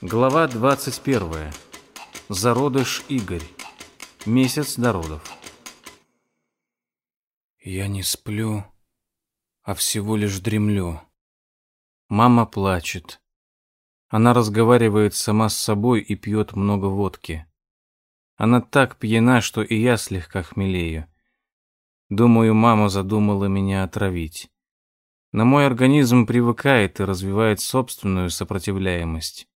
Глава 21. Зародыш Игорь. Месяц до родов. Я не сплю, а всего лишь дремлю. Мама плачет. Она разговаривает сама с собой и пьет много водки. Она так пьяна, что и я слегка хмелею. Думаю, мама задумала меня отравить. Но мой организм привыкает и развивает собственную сопротивляемость.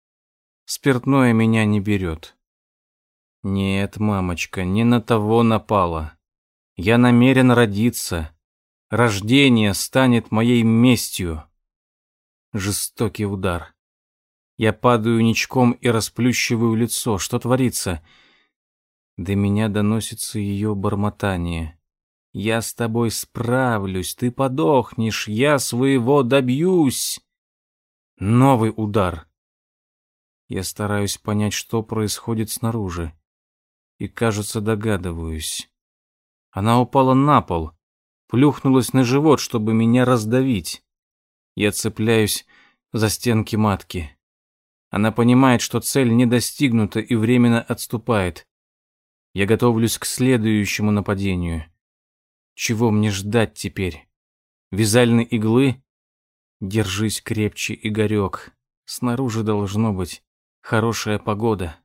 Спиртное меня не берет. Нет, мамочка, не на того напала. Я намерен родиться. Рождение станет моей местью. Жестокий удар. Я падаю ничком и расплющиваю лицо. Что творится? До меня доносится ее бормотание. Я с тобой справлюсь, ты подохнешь, я своего добьюсь. Новый удар. Я стараюсь понять, что происходит снаружи. И, кажется, догадываюсь. Она упала на пол, плюхнулась на живот, чтобы меня раздавить. Я цепляюсь за стенки матки. Она понимает, что цель не достигнута и временно отступает. Я готовлюсь к следующему нападению. Чего мне ждать теперь? Вязальной иглы? Держись крепче, Игорек. Снаружи должно быть Хорошая погода.